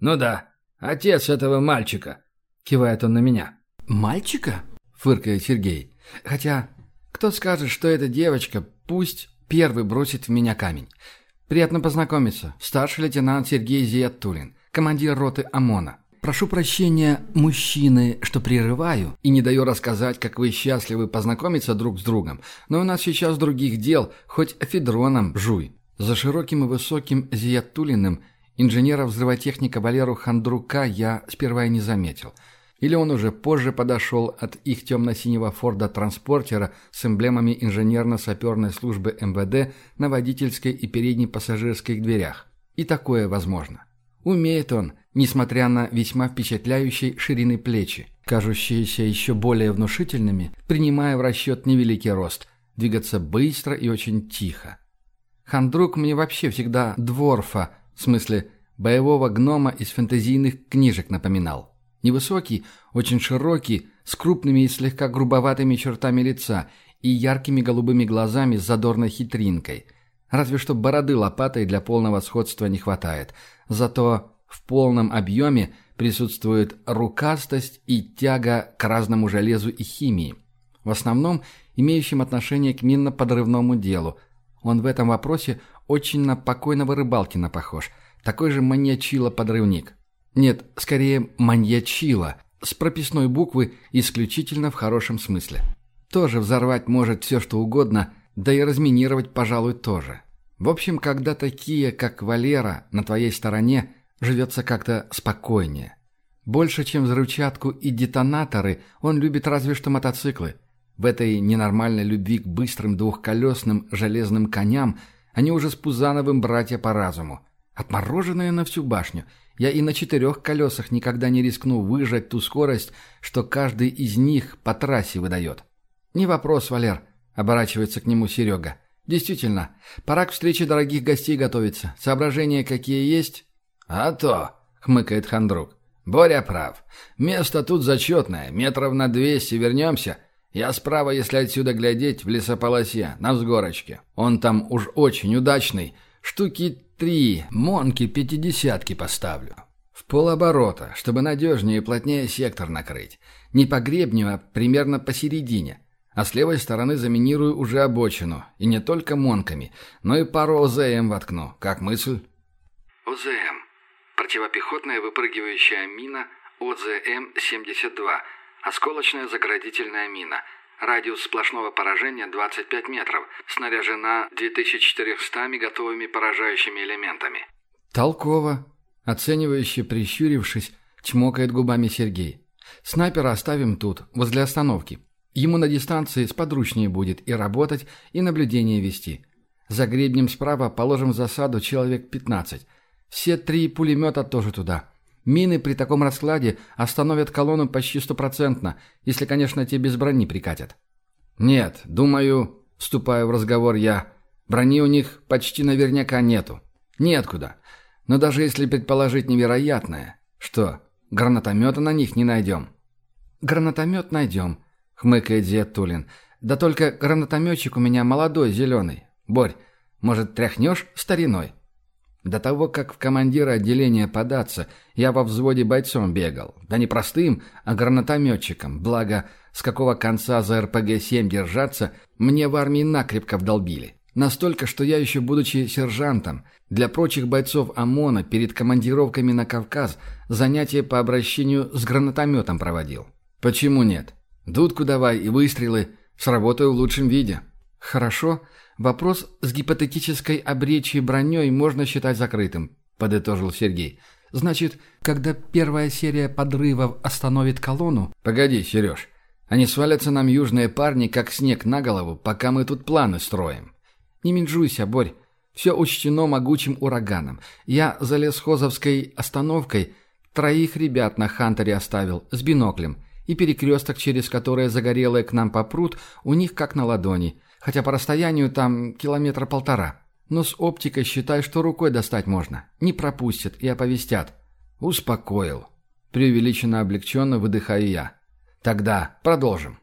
[SPEAKER 3] Ну да, отец этого мальчика. Кивает он на меня.
[SPEAKER 2] Мальчика? Фыркает Сергей. Хотя, кто скажет, что эта девочка, пусть первый бросит в меня камень. Приятно познакомиться. Старший лейтенант Сергей Зияттулин, командир роты ОМОНа. Прошу прощения, мужчины, что прерываю и не даю рассказать, как вы счастливы познакомиться друг с другом, но у нас сейчас других дел, хоть эфедроном жуй». За широким и высоким Зиятулиным инженера-взрывотехника Валеру Хандрука я сперва и не заметил. Или он уже позже подошел от их темно-синего Форда-транспортера с эмблемами инженерно-саперной службы МВД на водительской и передней пассажирских дверях. И такое возможно. Умеет он, несмотря на весьма впечатляющие ширины плечи, кажущиеся еще более внушительными, принимая в расчет невеликий рост, двигаться быстро и очень тихо. Хандрук мне вообще всегда дворфа, в смысле боевого гнома из фэнтезийных книжек напоминал. Невысокий, очень широкий, с крупными и слегка грубоватыми чертами лица и яркими голубыми глазами с задорной хитринкой. Разве что бороды лопатой для полного сходства не хватает. Зато в полном объеме присутствует рукастость и тяга к разному железу и химии. В основном имеющим отношение к минно-подрывному делу. Он в этом вопросе очень на покойного Рыбалкина похож. Такой же маньячило-подрывник. Нет, скорее маньячило, с прописной буквы исключительно в хорошем смысле. Тоже взорвать может все что угодно, да и разминировать, пожалуй, тоже. В общем, когда такие, как Валера, на твоей стороне, живется как-то спокойнее. Больше, чем взрывчатку и детонаторы, он любит разве что мотоциклы. В этой ненормальной любви к быстрым двухколесным железным коням они уже с Пузановым братья по разуму. Отмороженные на всю башню. Я и на четырех колесах никогда не рискну выжать ту скорость, что каждый из них по трассе выдает. «Не вопрос, Валер», — оборачивается к нему Серега. «Действительно, пора к встрече дорогих гостей готовиться. Соображения какие есть?»
[SPEAKER 3] «А то», — хмыкает Хандрук. «Боря прав. Место тут зачетное. Метров на двести вернемся. Я справа, если отсюда глядеть, в лесополосе, на взгорочке. Он там уж очень удачный. Штуки три, монки пятидесятки поставлю. В полоборота, чтобы надежнее и плотнее сектор накрыть. Не по гребню, а примерно посередине. А с левой стороны заминирую уже обочину. И не только монками, но и пару ОЗМ воткну. Как мысль?
[SPEAKER 1] ОЗМ. Противопехотная выпрыгивающая мина ОЗМ-72. Осколочная заградительная мина – Радиус сплошного поражения 25 метров. Снаряжена 2400 готовыми поражающими элементами.
[SPEAKER 2] Толково. Оценивающе прищурившись, чмокает губами Сергей. Снайпера оставим тут, возле остановки. Ему на дистанции сподручнее будет и работать, и наблюдение вести. За гребнем справа положим засаду человек 15. Все три пулемета тоже туда. Мины при таком раскладе остановят колонну почти стопроцентно, если, конечно, те без брони прикатят. Нет, думаю, вступаю в разговор я, брони у них почти наверняка нету. Неоткуда. Но даже если предположить невероятное, что, гранатомета на них не найдем? Гранатомет найдем, хмыкает Зиатулин. Да только гранатометчик у меня молодой, зеленый. Борь, может, тряхнешь стариной? До того, как в командира отделения податься, я во взводе бойцом бегал. Да не простым, а гранатометчиком. Благо, с какого конца за РПГ-7 держаться, мне в армии накрепко вдолбили. Настолько, что я еще будучи сержантом, для прочих бойцов ОМОНа перед командировками на Кавказ занятия по обращению с гранатометом проводил. Почему нет? Дудку давай и выстрелы. Сработаю в лучшем виде. Хорошо. Вопрос с гипотетической обречьей броней можно считать закрытым, подытожил Сергей. Значит, когда первая серия подрывов остановит колонну...
[SPEAKER 3] Погоди, Сереж. Они свалятся нам южные парни, как снег на голову, пока мы тут планы строим.
[SPEAKER 2] Не менжуйся, Борь. Все учтено могучим ураганом. Я за лесхозовской остановкой троих ребят на Хантере оставил, с биноклем. И перекресток, через который загорелые к нам попрут, у них как на ладони хотя по расстоянию там километра полтора. Но с оптикой считай, что рукой достать можно. Не пропустят и оповестят.
[SPEAKER 3] Успокоил. Преувеличенно облегченно выдыхаю я. Тогда продолжим.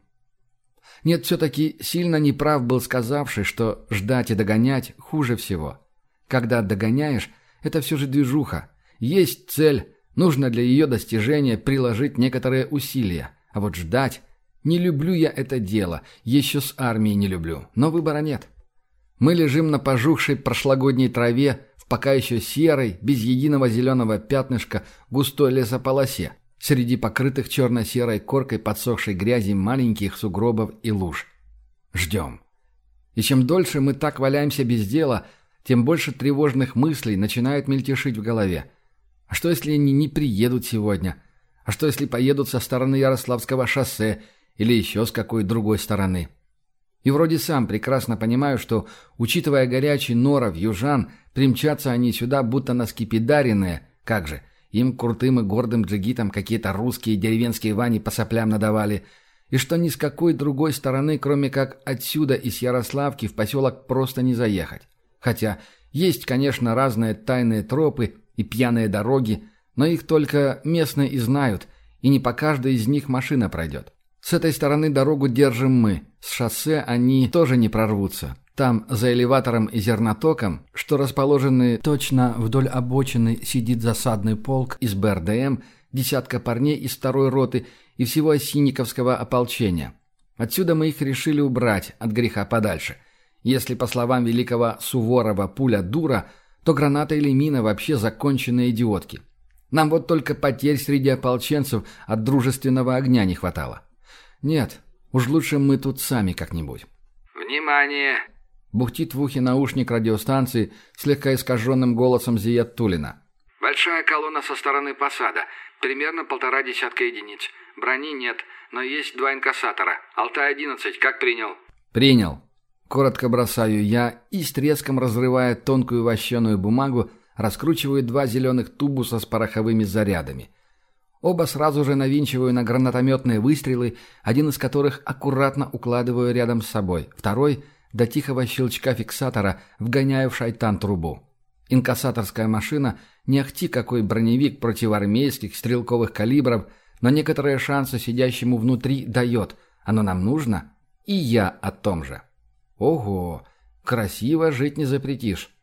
[SPEAKER 2] Нет, все-таки сильно неправ был сказавший, что ждать и догонять хуже всего. Когда догоняешь, это все же движуха. Есть цель, нужно для ее достижения приложить некоторые усилия. А вот ждать не люблю я это дело, еще с армией не люблю, но выбора нет. Мы лежим на пожухшей прошлогодней траве в пока еще серой, без единого зеленого пятнышка, густой лесополосе, среди покрытых черно-серой коркой подсохшей грязи маленьких сугробов и луж. Ждем. И чем дольше мы так валяемся без дела, тем больше тревожных мыслей начинают мельтешить в голове. А что, если они не приедут сегодня? А что, если поедут со стороны Ярославского шоссе или еще с какой другой стороны? И вроде сам прекрасно понимаю, что, учитывая горячий норов южан, примчатся они сюда будто на скипидаренные, как же, им крутым и гордым джигитам какие-то русские деревенские вани по соплям надавали, и что ни с какой другой стороны, кроме как отсюда из Ярославки в поселок просто не заехать. Хотя есть, конечно, разные тайные тропы и пьяные дороги, но их только местные и знают, и не по каждой из них машина пройдет. С этой стороны дорогу держим мы. С шоссе они тоже не прорвутся. Там, за элеватором и зернотоком, что расположены точно вдоль обочины, сидит засадный полк из БРДМ, десятка парней из второй роты и всего осинниковского ополчения. Отсюда мы их решили убрать от греха подальше. Если, по словам великого Суворова, пуля дура, то граната или мина вообще законченные идиотки. Нам вот только потерь среди ополченцев от дружественного огня не хватало. «Нет, уж лучше мы тут сами как-нибудь».
[SPEAKER 1] «Внимание!»
[SPEAKER 2] Бухтит в ухе наушник радиостанции, слегка искаженным голосом зият Тулина.
[SPEAKER 1] «Большая колонна со стороны посада. Примерно полтора десятка единиц. Брони нет, но есть два инкассатора. Алтай-11, как принял?»
[SPEAKER 2] «Принял». Коротко бросаю я и с треском разрывая тонкую вощеную бумагу, раскручиваю два зеленых тубуса с пороховыми зарядами. Оба сразу же навинчиваю на гранатометные выстрелы, один из которых аккуратно укладываю рядом с собой, второй — до тихого щелчка фиксатора вгоняю в шайтан трубу. Инкассаторская машина не ахти какой броневик противормейских стрелковых калибров, но некоторые шансы сидящему внутри дает. Оно нам нужно, и я о том же. Ого, красиво жить не запретишь.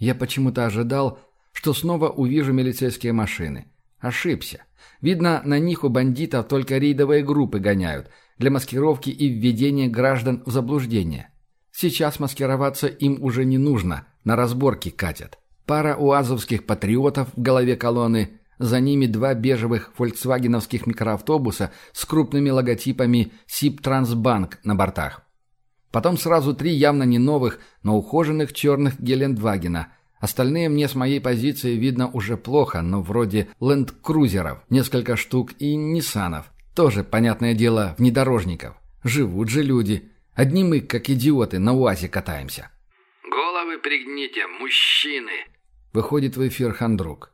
[SPEAKER 2] Я почему-то ожидал, что снова увижу милицейские машины. Ошибся. Видно, на них у бандитов только рейдовые группы гоняют, для маскировки и введения граждан в заблуждение. Сейчас маскироваться им уже не нужно, на разборки катят. Пара уазовских патриотов в голове колонны, за ними два бежевых фольксвагеновских микроавтобуса с крупными логотипами «Сибтрансбанк» на бортах. Потом сразу три явно не новых, но ухоженных черных Гелендвагена – Остальные мне с моей позиции видно уже плохо, но вроде ленд-крузеров, несколько штук и ниссанов. Тоже, понятное дело, внедорожников. Живут же люди. Одни мы, как идиоты, на УАЗе катаемся.
[SPEAKER 1] «Головы пригните, мужчины!»
[SPEAKER 2] Выходит в эфир Хандрук.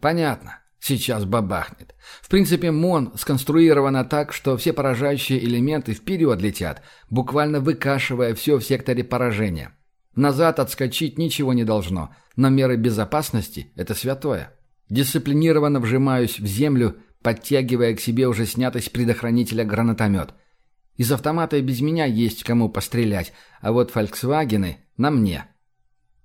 [SPEAKER 2] «Понятно. Сейчас бабахнет. В принципе, МОН сконструировано так, что все поражающие элементы вперед летят, буквально выкашивая все в секторе поражения. Назад отскочить ничего не должно, но меры безопасности – это святое. Дисциплинированно вжимаюсь в землю, подтягивая к себе уже снятый с предохранителя гранатомет. Из автомата и без меня есть кому пострелять, а вот «Фольксвагены» на мне.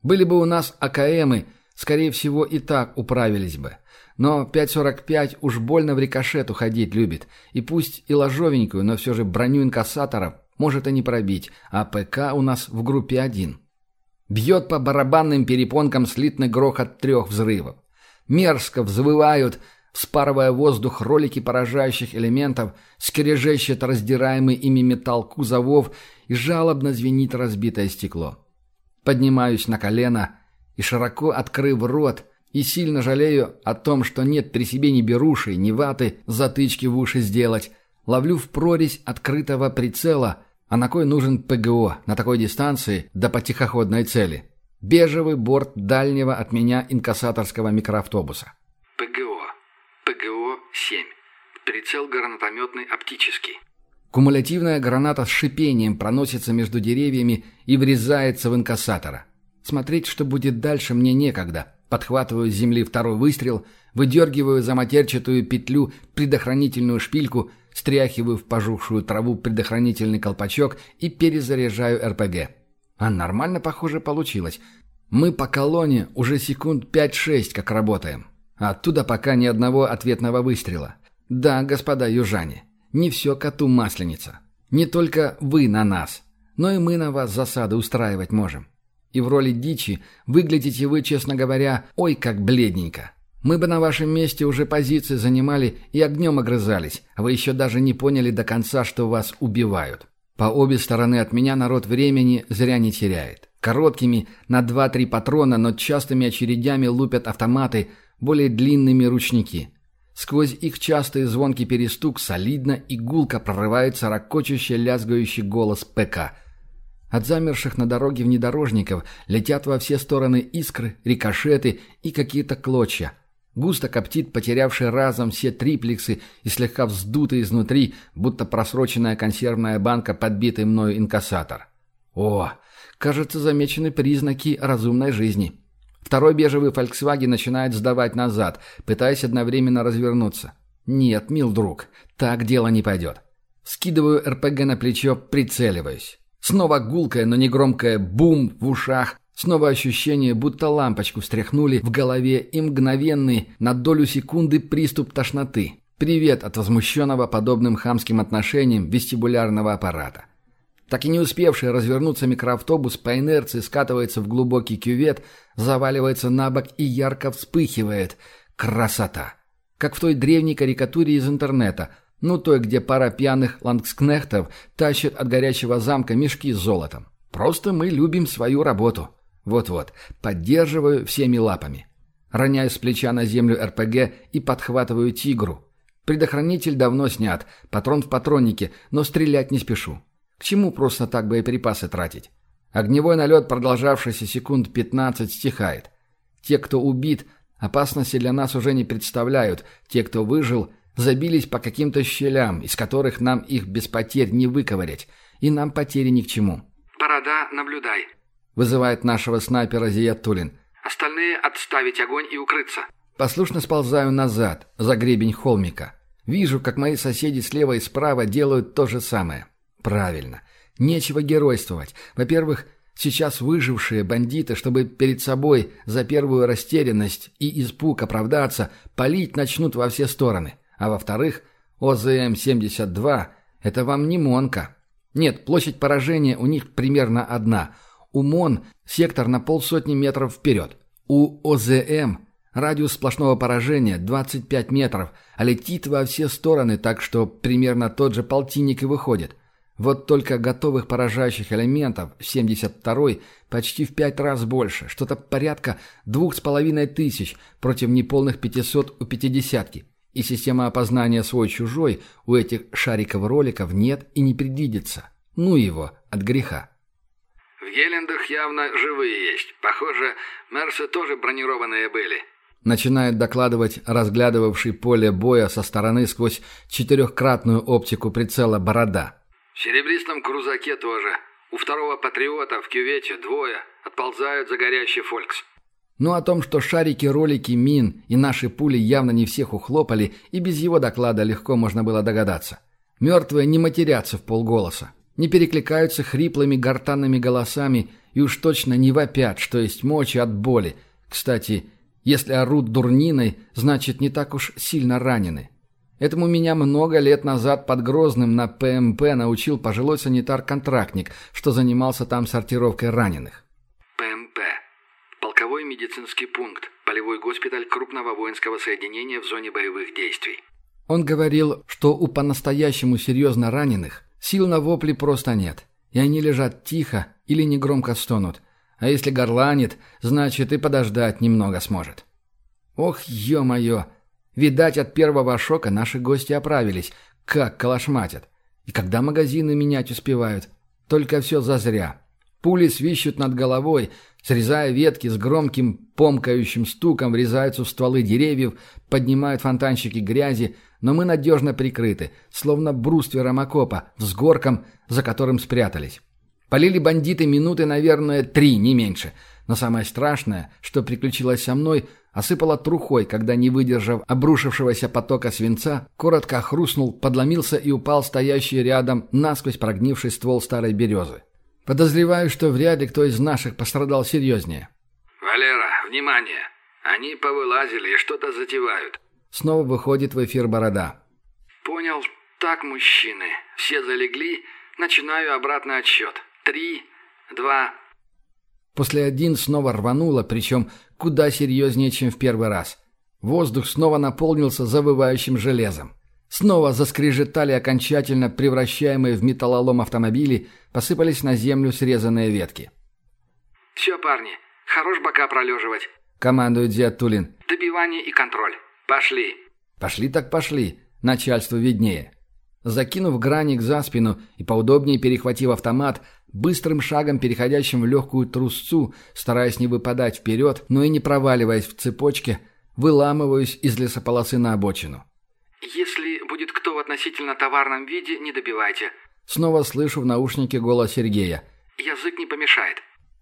[SPEAKER 2] Были бы у нас АКМы, скорее всего, и так управились бы. Но 5.45 уж больно в рикошет уходить любит, и пусть и ложовенькую, но все же броню инкассаторов может и не пробить, а ПК у нас в группе один. Бьет по барабанным перепонкам слитный грохот трех взрывов. Мерзко взвывают, вспарывая воздух ролики поражающих элементов, скрежещет раздираемый ими металл кузовов и жалобно звенит разбитое стекло. Поднимаюсь на колено и, широко открыв рот, и сильно жалею о том, что нет при себе ни беруши, ни ваты, затычки в уши сделать, ловлю в прорезь открытого прицела — а на кой нужен ПГО на такой дистанции до по тихоходной цели? Бежевый борт дальнего от меня инкассаторского микроавтобуса.
[SPEAKER 1] ПГО. ПГО-7. Прицел гранатометный оптический.
[SPEAKER 2] Кумулятивная граната с шипением проносится между деревьями и врезается в инкассатора. Смотреть, что будет дальше, мне некогда. Подхватываю с земли второй выстрел, выдергиваю за матерчатую петлю предохранительную шпильку стряхиваю в пожухшую траву предохранительный колпачок и перезаряжаю РПГ. А нормально, похоже, получилось. Мы по колонне уже секунд 5-6 как работаем. Оттуда пока ни одного ответного выстрела. Да, господа южане, не все коту масленица. Не только вы на нас, но и мы на вас засады устраивать можем. И в роли дичи выглядите вы, честно говоря, ой как бледненько. Мы бы на вашем месте уже позиции занимали и огнем огрызались, а вы еще даже не поняли до конца, что вас убивают. По обе стороны от меня народ времени зря не теряет. Короткими, на 2-3 патрона, но частыми очередями лупят автоматы, более длинными ручники. Сквозь их частый звонкий перестук солидно и гулко прорывается ракочущий лязгающий голос ПК. От замерших на дороге внедорожников летят во все стороны искры, рикошеты и какие-то клочья. Густо коптит потерявший разом все триплексы и слегка вздутый изнутри, будто просроченная консервная банка, подбитый мною инкассатор. О, кажется, замечены признаки разумной жизни. Второй бежевый Volkswagen начинает сдавать назад, пытаясь одновременно развернуться. Нет, мил друг, так дело не пойдет. Скидываю РПГ на плечо, прицеливаюсь. Снова гулкое, но не громкое бум в ушах, Снова ощущение, будто лампочку встряхнули в голове и мгновенный, на долю секунды, приступ тошноты. Привет от возмущенного подобным хамским отношением вестибулярного аппарата. Так и не успевший развернуться микроавтобус по инерции скатывается в глубокий кювет, заваливается на бок и ярко вспыхивает. Красота! Как в той древней карикатуре из интернета, ну той, где пара пьяных лангскнехтов тащит от горячего замка мешки с золотом. Просто мы любим свою работу. Вот-вот, поддерживаю всеми лапами. Роняю с плеча на землю РПГ и подхватываю тигру. Предохранитель давно снят, патрон в патроннике, но стрелять не спешу. К чему просто так боеприпасы тратить? Огневой налет, продолжавшийся секунд 15, стихает. Те, кто убит, опасности для нас уже не представляют. Те, кто выжил, забились по каким-то щелям, из которых нам их без потерь не выковырять. И нам потери ни к чему.
[SPEAKER 1] «Борода, наблюдай»,
[SPEAKER 2] Вызывает нашего снайпера Зиятулин.
[SPEAKER 1] «Остальные отставить огонь и укрыться».
[SPEAKER 2] Послушно сползаю назад, за гребень холмика. Вижу, как мои соседи слева и справа делают то же самое. Правильно. Нечего геройствовать. Во-первых, сейчас выжившие бандиты, чтобы перед собой за первую растерянность и испуг оправдаться, палить начнут во все стороны. А во-вторых, ОЗМ-72 – это вам не Монка. Нет, площадь поражения у них примерно одна – у МОН сектор на полсотни метров вперед. У ОЗМ радиус сплошного поражения 25 метров, а летит во все стороны, так что примерно тот же полтинник и выходит. Вот только готовых поражающих элементов 72-й почти в пять раз больше, что-то порядка двух с половиной тысяч против неполных 500 у пятидесятки. И система опознания свой-чужой у этих шариков-роликов нет и не предвидится. Ну его, от греха.
[SPEAKER 1] В Гелендах явно живые есть. Похоже, Мерсы тоже бронированные были.
[SPEAKER 2] Начинает докладывать разглядывавший поле боя со стороны сквозь четырехкратную оптику прицела «Борода».
[SPEAKER 1] В серебристом крузаке тоже. У второго патриота в кювете двое. Отползают за горящий «Фолькс».
[SPEAKER 2] Ну о том, что шарики, ролики, мин и наши пули явно не всех ухлопали, и без его доклада легко можно было догадаться. Мертвые не матерятся в полголоса не перекликаются хриплыми гортанными голосами и уж точно не вопят, что есть мочи от боли. Кстати, если орут дурниной, значит не так уж сильно ранены. Этому меня много лет назад под Грозным на ПМП научил пожилой санитар-контрактник, что занимался там сортировкой раненых.
[SPEAKER 1] Медицинский пункт. Полевой госпиталь крупного воинского соединения в зоне боевых действий.
[SPEAKER 2] Он говорил, что у по-настоящему серьезно раненых Сил на вопли просто нет, и они лежат тихо или негромко стонут. А если горланит, значит и подождать немного сможет. Ох, ё-моё! Видать, от первого шока наши гости оправились, как калашматят. И когда магазины менять успевают? Только все зазря. Пули свищут над головой, срезая ветки с громким помкающим стуком, врезаются в стволы деревьев, поднимают фонтанчики грязи, но мы надежно прикрыты, словно бруствером окопа, взгорком, за которым спрятались. Полили бандиты минуты, наверное, три, не меньше. Но самое страшное, что приключилось со мной, осыпало трухой, когда, не выдержав обрушившегося потока свинца, коротко хрустнул, подломился и упал стоящий рядом насквозь прогнивший ствол старой березы. Подозреваю, что вряд ли кто из наших пострадал серьезнее.
[SPEAKER 1] «Валера, внимание! Они повылазили и что-то затевают.
[SPEAKER 2] Снова выходит в эфир Борода.
[SPEAKER 1] «Понял. Так, мужчины. Все залегли. Начинаю обратный отсчет. Три, два...»
[SPEAKER 2] После один снова рвануло, причем куда серьезнее, чем в первый раз. Воздух снова наполнился завывающим железом. Снова заскрежетали окончательно превращаемые в металлолом автомобили, посыпались на землю срезанные ветки.
[SPEAKER 1] «Все, парни, хорош бока пролеживать», —
[SPEAKER 2] командует Зиатулин.
[SPEAKER 1] «Добивание и контроль. Пошли».
[SPEAKER 2] «Пошли так пошли. Начальству виднее». Закинув граник за спину и поудобнее перехватив автомат, быстрым шагом переходящим в легкую трусцу, стараясь не выпадать вперед, но и не проваливаясь в цепочке, выламываюсь из лесополосы на обочину.
[SPEAKER 1] «Если будет кто в относительно товарном виде, не добивайте».
[SPEAKER 2] Снова слышу в наушнике голос Сергея.
[SPEAKER 1] «Язык не помешает».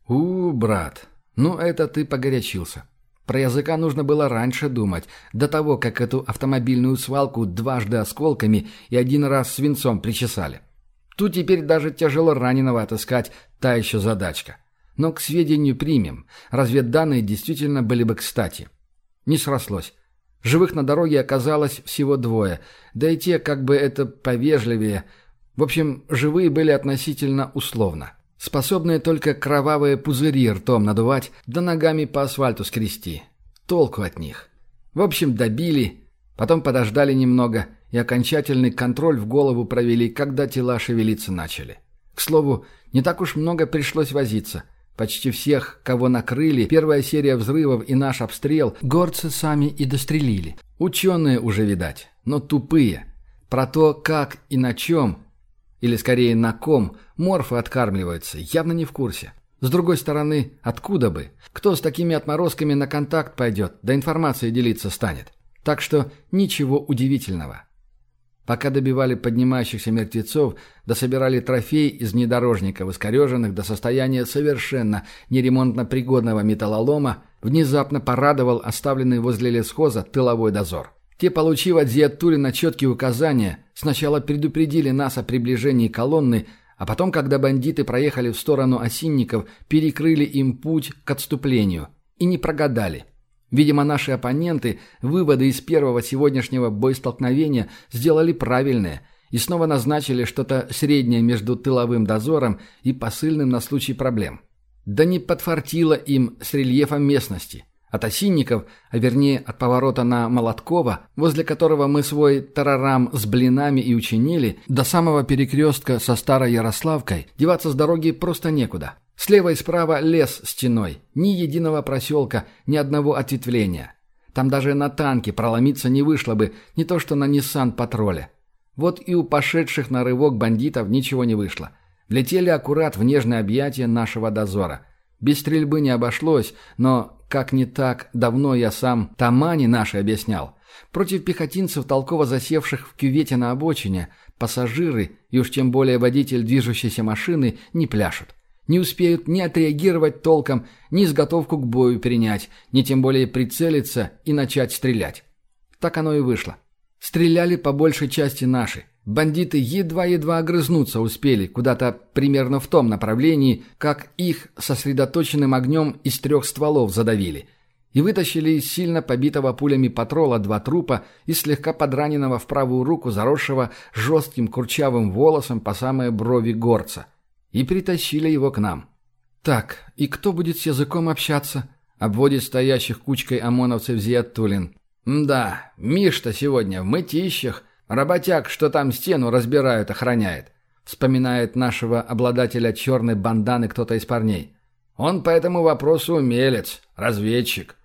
[SPEAKER 2] «У, брат, ну это ты погорячился. Про языка нужно было раньше думать, до того, как эту автомобильную свалку дважды осколками и один раз свинцом причесали. Тут теперь даже тяжело раненого отыскать, та еще задачка. Но к сведению примем. Разведданные действительно были бы кстати. Не срослось. Живых на дороге оказалось всего двое, да и те, как бы это повежливее. В общем, живые были относительно условно способные только кровавые пузыри ртом надувать, да ногами по асфальту скрести. Толку от них. В общем, добили, потом подождали немного и окончательный контроль в голову провели, когда тела шевелиться начали. К слову, не так уж много пришлось возиться. Почти всех, кого накрыли, первая серия взрывов и наш обстрел, горцы сами и дострелили. Ученые уже, видать, но тупые. Про то, как и на чем, или скорее на ком, морфы откармливаются, явно не в курсе. С другой стороны, откуда бы? Кто с такими отморозками на контакт пойдет, да информацией делиться станет? Так что ничего удивительного. Пока добивали поднимающихся мертвецов, да собирали трофей из внедорожников, искореженных до состояния совершенно неремонтно пригодного металлолома, внезапно порадовал оставленный возле лесхоза тыловой дозор. Те, получив от Зиатулина четкие указания, сначала предупредили нас о приближении колонны, а потом, когда бандиты проехали в сторону осинников, перекрыли им путь к отступлению. И не прогадали. Видимо, наши оппоненты выводы из первого сегодняшнего боестолкновения сделали правильные и снова назначили что-то среднее между тыловым дозором и посыльным на случай проблем. Да не подфартило им с рельефом местности. От осинников, а вернее от поворота на Молоткова, возле которого мы свой тарарам с блинами и учинили, до самого перекрестка со Старой Ярославкой, деваться с дороги просто некуда. Слева и справа лес стеной, ни единого проселка, ни одного ответвления. Там даже на танке проломиться не вышло бы, не то что на Ниссан-патроле. Вот и у пошедших на рывок бандитов ничего не вышло. Влетели аккурат в нежное объятие нашего дозора. Без стрельбы не обошлось, но как не так, давно я сам Тамани наши объяснял. Против пехотинцев, толково засевших в кювете на обочине, пассажиры, и уж тем более водитель движущейся машины, не пляшут. Не успеют ни отреагировать толком, ни изготовку к бою принять, ни тем более прицелиться и начать стрелять. Так оно и вышло. Стреляли по большей части наши – Бандиты едва-едва огрызнуться успели куда-то примерно в том направлении, как их сосредоточенным огнем из трех стволов задавили. И вытащили из сильно побитого пулями патрола два трупа и слегка подраненного в правую руку заросшего жестким курчавым волосом по самые брови горца. И притащили его к нам. «Так, и кто будет с языком общаться?» — обводит стоящих кучкой ОМОНовцев Зиаттулин. «Да, Миш-то сегодня в мытищах, Работяг, что там стену разбирают, охраняет. Вспоминает нашего обладателя черной банданы кто-то из парней. Он по этому вопросу умелец, разведчик.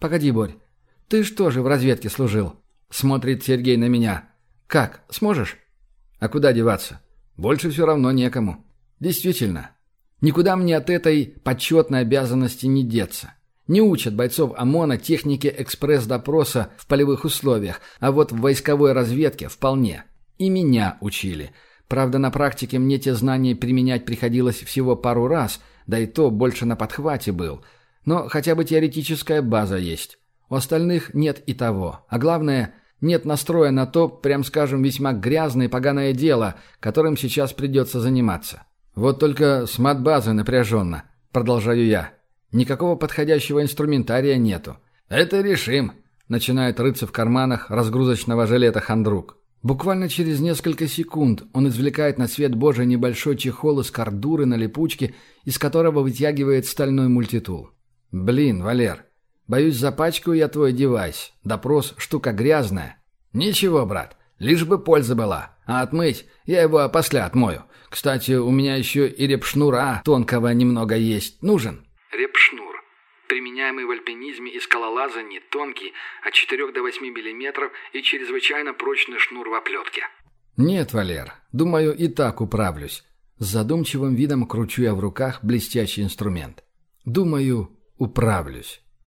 [SPEAKER 2] Погоди, Борь, ты что же в разведке служил? Смотрит Сергей на меня. Как, сможешь? А куда деваться? Больше все равно некому. Действительно, никуда мне от этой почетной обязанности не деться. Не учат бойцов ОМОНа технике экспресс-допроса в полевых условиях, а вот в войсковой разведке вполне. И меня учили. Правда, на практике мне те знания применять приходилось всего пару раз, да и то больше на подхвате был. Но хотя бы теоретическая база есть. У остальных нет и того. А главное, нет настроя на то, прям скажем, весьма грязное и поганое дело, которым сейчас придется заниматься. Вот только с мат-базы напряженно, продолжаю я. Никакого подходящего инструментария нету. «Это решим», — начинает рыться в карманах разгрузочного жилета хандрук. Буквально через несколько секунд он извлекает на свет Божий небольшой чехол из кордуры на липучке, из которого вытягивает стальной мультитул. «Блин, Валер, боюсь, запачкаю я твой девайс. Допрос – штука грязная». «Ничего, брат, лишь бы польза была. А отмыть я его после отмою. Кстати, у меня еще и репшнура тонкого немного есть. Нужен?»
[SPEAKER 1] Репшнур. Применяемый в альпинизме и скалолазании тонкий, от 4 до 8 мм и чрезвычайно прочный шнур в оплетке.
[SPEAKER 2] «Нет, Валер, думаю, и так управлюсь». С задумчивым видом кручу я в руках блестящий инструмент. «Думаю, управлюсь».